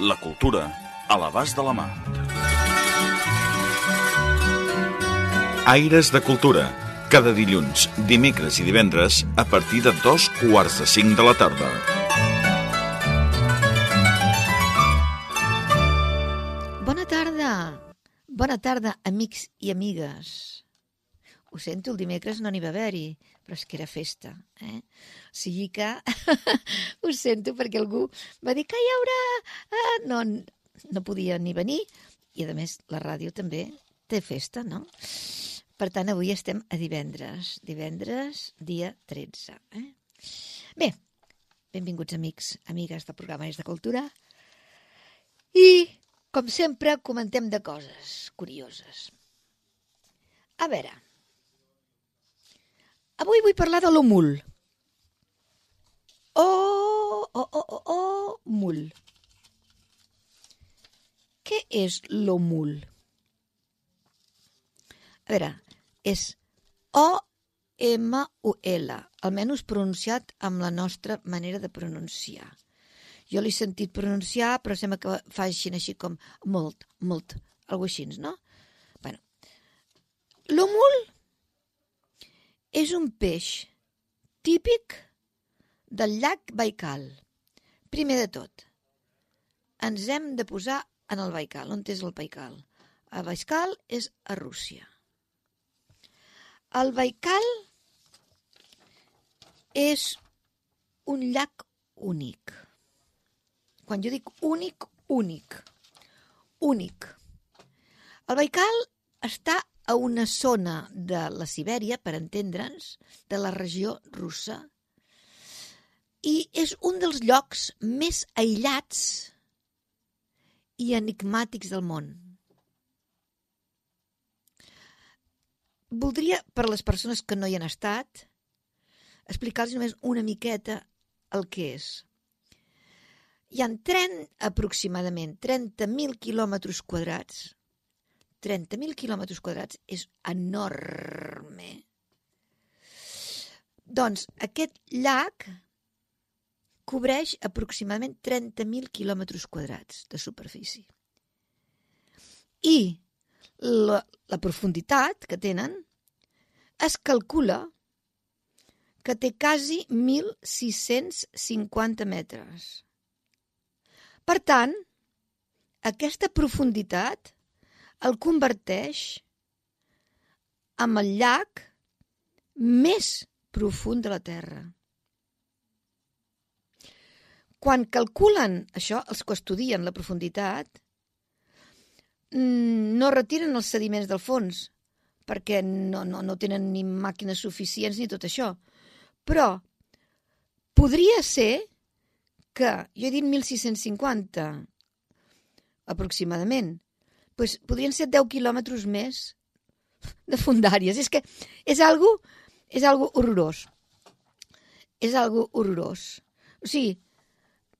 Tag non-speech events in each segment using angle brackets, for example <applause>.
La cultura a l'abast de la mà. Aires de Cultura. Cada dilluns, dimecres i divendres a partir de dos quarts de cinc de la tarda. Bona tarda. Bona tarda, amics i amigues. Ho sento, el dimecres no n'hi va haver-hi, però és que era festa. Eh? O sigui que <laughs> ho sento perquè algú va dir que hi haurà... Ah, no, no podia ni venir i, a més, la ràdio també té festa, no? Per tant, avui estem a divendres. Divendres, dia 13. Eh? Bé, benvinguts amics, amigues del programa És de Cultura. I, com sempre, comentem de coses curioses. A veure, avui vull parlar de l'omul. Oh, oh, oh, oh, oh, mul. Què és l'omul? A veure, és O-M-U-L, almenys pronunciat amb la nostra manera de pronunciar. Jo l'he sentit pronunciar, però sembla que fa així, així com molt, molt, alguna així, no? bueno. L'omul és un peix típic del llac Baikal. Primer de tot, ens hem de posar en el Baikal. On és el Baikal? El Baikal és a Rússia. El Baikal és un llac únic. Quan jo dic únic, únic. Únic. El Baikal està a una zona de la Sibèria, per entendre'ns, de la regió russa, i és un dels llocs més aïllats i enigmàtics del món. Voldria, per a les persones que no hi han estat, explicar-los només una miqueta el que és. Hi ha tren aproximadament 30.000 quilòmetres quadrats. 30.000 quilòmetres quadrats és enorme. Doncs aquest llac cobreix aproximadament 30.000 quilòmetres quadrats de superfície. I la, la profunditat que tenen es calcula que té quasi 1.650 metres. Per tant, aquesta profunditat el converteix en el llac més profund de la Terra. Quan calculen això, els que estudien la profunditat, mm, no retiren els sediments del fons, perquè no, no, no tenen ni màquines suficients ni tot això. Però podria ser que, jo he dit 1.650 aproximadament, doncs podrien ser 10 quilòmetres més de fundàries. És que és algo, és algo horrorós. És algo horrorós. O sigui,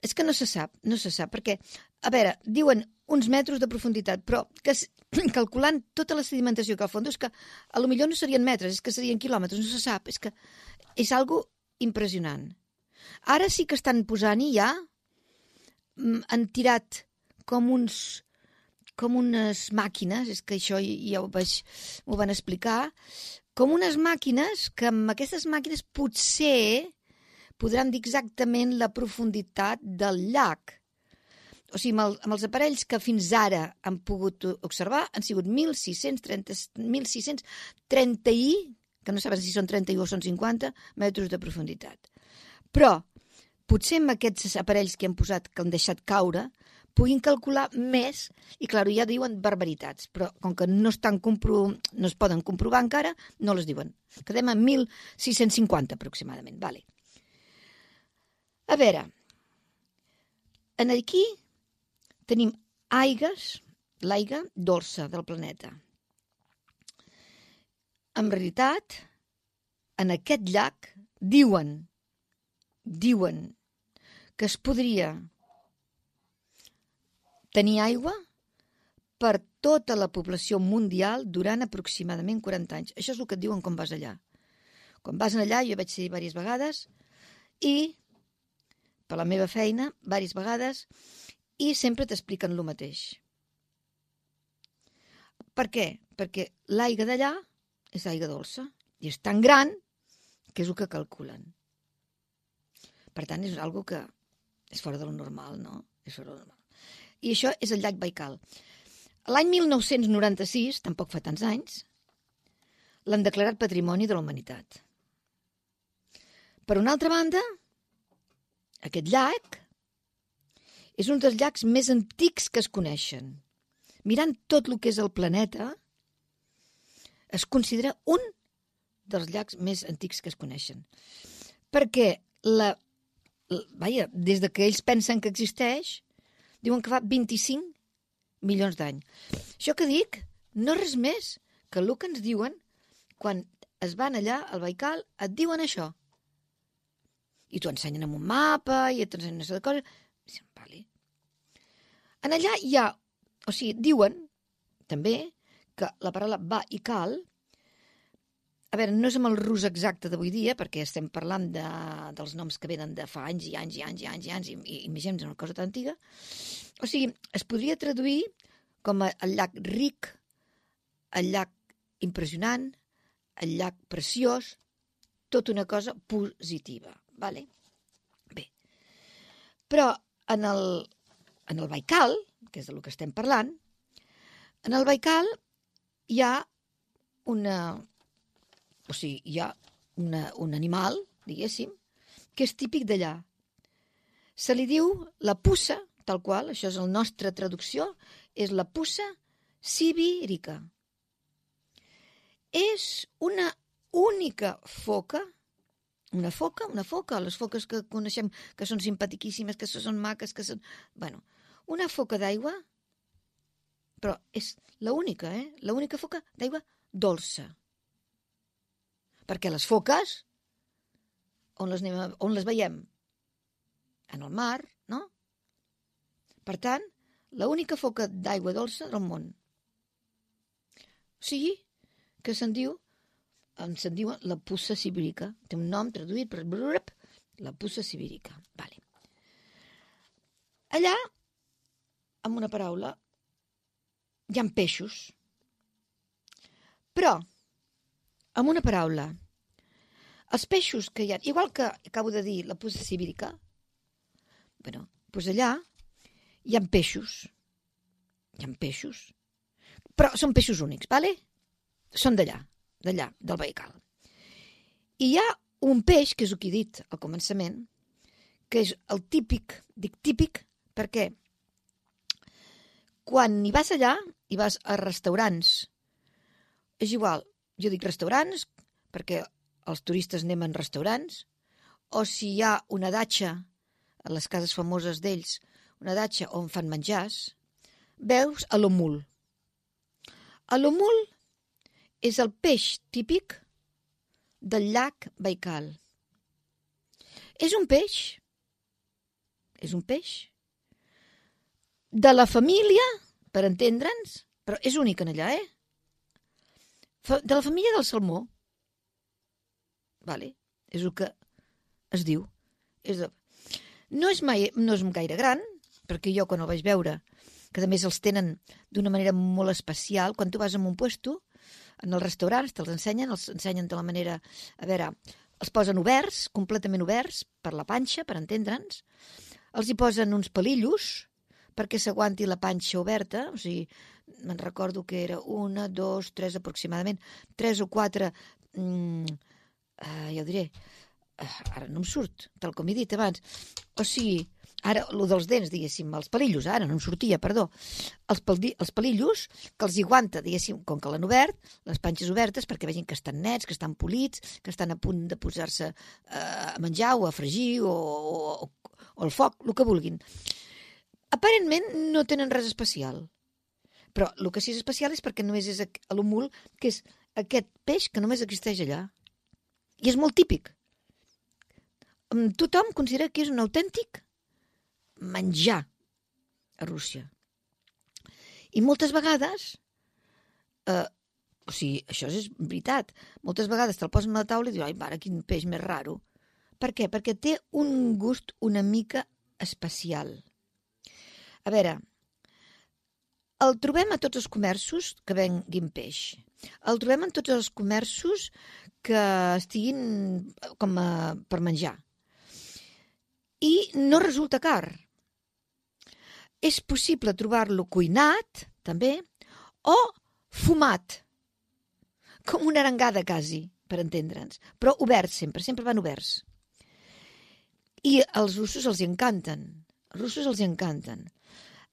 és que no se sap, no se sap, perquè, a veure, diuen uns metres de profunditat, però que, <clears throat> calculant tota la sedimentació que al fons, és que a lo millor no serien metres, és que serien quilòmetres, no se sap, és que és algo impressionant. Ara sí que estan posant i ja mm, han tirat com uns com unes màquines, és que això ja ho vaig, m'ho van explicar, com unes màquines que amb aquestes màquines potser podran dir exactament la profunditat del llac. O sigui, amb, el, amb els aparells que fins ara han pogut observar han sigut 1.630, 1.630 i, que no saben si són 31 o són 50, metres de profunditat. Però potser amb aquests aparells que han posat, que han deixat caure, puguin calcular més, i clar, ja diuen barbaritats, però com que no, estan compro... no es poden comprovar encara, no les diuen. Quedem a 1.650 aproximadament. Vale. A veure, en aquí tenim aigues, l'aigua dolça del planeta. En realitat, en aquest llac diuen, diuen que es podria tenir aigua per tota la població mundial durant aproximadament 40 anys. Això és el que et diuen quan vas allà. Quan vas allà, jo vaig ser diverses vegades, i per la meva feina, diverses vegades, i sempre t'expliquen el mateix. Per què? Perquè l'aigua d'allà és aigua dolça i és tan gran que és el que calculen. Per tant, és algo que és fora de lo normal, no? És fora de lo normal. I això és el llac Baikal. L'any 1996, tampoc fa tants anys, l'han declarat Patrimoni de la Humanitat. Per una altra banda, aquest llac és un dels llacs més antics que es coneixen. Mirant tot el que és el planeta, es considera un dels llacs més antics que es coneixen. Perquè la, la vaja, des de que ells pensen que existeix, diuen que fa 25 milions d'anys. Això que dic no res més que el que ens diuen quan es van allà al Baikal, et diuen això. I t'ho ensenyen amb un mapa i et ensenyen de coses. Sí, vale. En allà hi ha, o sigui, diuen també que la paraula va i cal a veure, no és amb el rus exacte d'avui dia, perquè estem parlant de, dels noms que venen de fa anys i anys i anys i anys i anys, i, i imaginem una cosa tan antiga. O sigui, es podria traduir com a el llac ric, el llac impressionant, el llac preciós, tot una cosa positiva. Vale? Bé. Però en el, en el Baikal, que és del que estem parlant, en el Baikal hi ha una, o sigui, hi ha una, un animal, diguéssim, que és típic d'allà. Se li diu la pussa, tal qual, això és la nostra traducció, és la pussa sibírica. És una única foca, una foca, una foca, les foques que coneixem que són simpatiquíssimes, que són maques, que són... Bueno, una foca d'aigua, però és la única, eh? La única foca d'aigua dolça. Perquè les foques, on les, anem, on les veiem? En el mar, no? Per tant, l'única foca d'aigua dolça del món. O sigui, que se'n diu, se'n diu la pussa sibírica. Té un nom traduït per la pussa sibírica. Vale. Allà, amb una paraula, hi ha peixos. Però, amb una paraula. Els peixos que hi ha, igual que acabo de dir la puça sibírica, bueno, doncs allà hi ha peixos. Hi ha peixos. Però són peixos únics, ¿vale? Són d'allà, d'allà, del Baikal. I hi ha un peix, que és el que he dit al començament, que és el típic, dic típic, perquè quan hi vas allà, i vas a restaurants, és igual, jo dic restaurants perquè els turistes anem en restaurants, o si hi ha una datxa, a les cases famoses d'ells, una datxa on fan menjars, veus a l'omul. A l'omul és el peix típic del llac Baikal. És un peix, és un peix, de la família, per entendre'ns, però és únic en allà, eh? De la família del salmó. Vale, és el que es diu. És de... no, és mai, no és gaire gran, perquè jo quan el vaig veure, que a més els tenen d'una manera molt especial, quan tu vas a un puesto, en els restaurants te'ls ensenyen, els ensenyen de la manera... A veure, els posen oberts, completament oberts, per la panxa, per entendre'ns, els hi posen uns pelillos perquè s'aguanti la panxa oberta, o sigui, me'n recordo que era una, dos, tres aproximadament, tres o quatre, mm, eh, ja ho diré, eh, ara no em surt, tal com he dit abans, o sigui, ara, el dels dents, diguéssim, els pelillos, ara no em sortia, perdó, els, pel, els pelillos que els aguanta, diguéssim, com que l'han obert, les panxes obertes perquè vegin que estan nets, que estan polits, que estan a punt de posar-se eh, a menjar o a fregir o, o, o al foc, el que vulguin. aparentment no tenen res especial. Però el que sí és especial és perquè només és l'humul, que és aquest peix que només existeix allà. I és molt típic. Tothom considera que és un autèntic menjar a Rússia. I moltes vegades, eh, o sigui, això és veritat, moltes vegades te'l posen a la taula i dius, ai, mare, quin peix més raro. Per què? Perquè té un gust una mica especial. A veure, el trobem a tots els comerços que venguin peix. El trobem en tots els comerços que estiguin com a, per menjar. I no resulta car. És possible trobar-lo cuinat, també, o fumat, com una arengada, quasi, per entendre'ns, però oberts sempre, sempre van oberts. I als russos els encanten, els russos els encanten.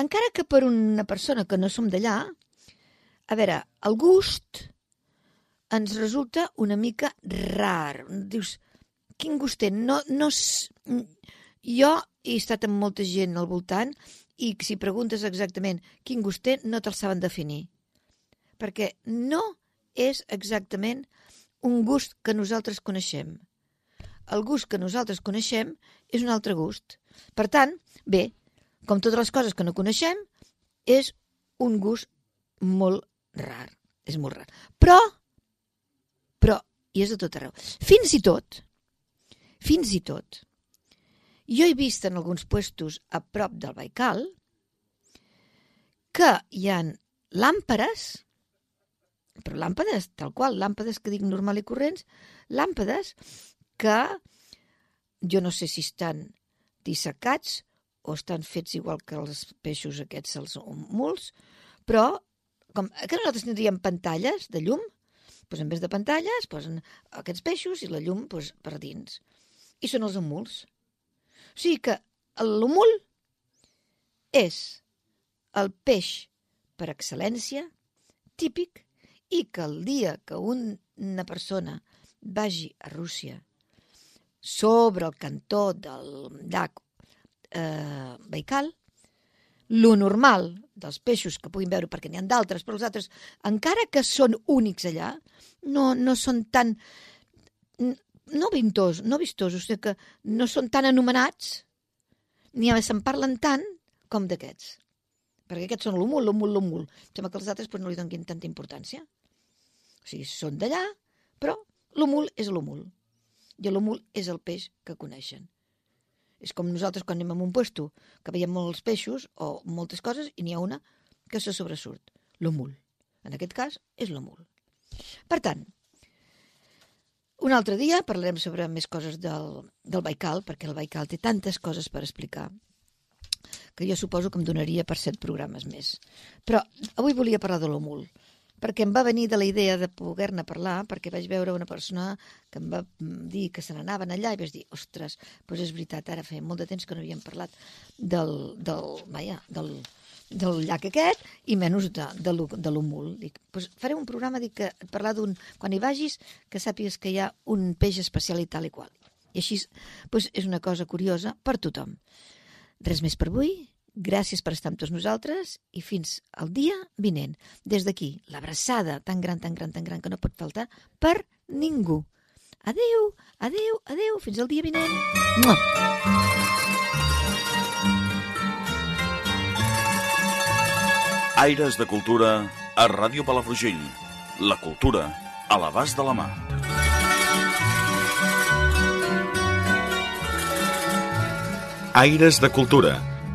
Encara que per una persona que no som d'allà, a veure, el gust ens resulta una mica rar. Dius, quin gust té? No, no, jo he estat amb molta gent al voltant i si preguntes exactament quin gust té, no te'l saben definir. Perquè no és exactament un gust que nosaltres coneixem. El gust que nosaltres coneixem és un altre gust. Per tant, bé, com totes les coses que no coneixem, és un gust molt rar. És molt rar. Però, però, i és de tot arreu. Fins i tot, fins i tot, jo he vist en alguns puestos a prop del Baikal que hi han làmpades, però làmpades, tal qual, làmpades que dic normal i corrents, làmpades que jo no sé si estan dissecats o estan fets igual que els peixos aquests, els muls, però com que nosaltres tindríem pantalles de llum, doncs en vez de pantalles posen aquests peixos i la llum doncs, per dins. I són els emuls. O sigui que l'humul és el peix per excel·lència, típic, i que el dia que una persona vagi a Rússia sobre el cantó del llac eh, Baikal, lo normal dels peixos que puguin veure, perquè n'hi ha d'altres, però els altres, encara que són únics allà, no, no són tan... no vintós, no vistosos, o sigui que no són tan anomenats, ni se'n parlen tant com d'aquests. Perquè aquests són l'humul, l'humul, l'humul. Sembla que els altres pues, no li donin tanta importància. O sigui, són d'allà, però l'humul és l'humul. I l'humul és el peix que coneixen. És com nosaltres quan anem a un puesto que veiem molts peixos o moltes coses i n'hi ha una que se sobresurt, l'omul. En aquest cas és l'omul. Per tant, un altre dia parlarem sobre més coses del, del Baikal, perquè el Baikal té tantes coses per explicar que jo suposo que em donaria per set programes més. Però avui volia parlar de l'omul perquè em va venir de la idea de poder-ne parlar, perquè vaig veure una persona que em va dir que se n'anaven allà i vaig dir, ostres, doncs és veritat, ara feia molt de temps que no havíem parlat del, del, vaja, del, del llac aquest i menys de, de, de l'humul. Dic, doncs faré un programa dic, que parlar d'un... Quan hi vagis, que sàpigues que hi ha un peix especial i tal i qual. I així doncs és una cosa curiosa per tothom. Res més per avui. Gràcies per estar amb tots nosaltres i fins al dia vinent. Des d'aquí, l'abraçada tan gran, tan gran, tan gran que no pot faltar per ningú. Adeu, adeu, adeu, fins al dia vinent. Mua! Aires de Cultura a Ràdio Palafrugell. La cultura a l'abast de la mà. Aires de Cultura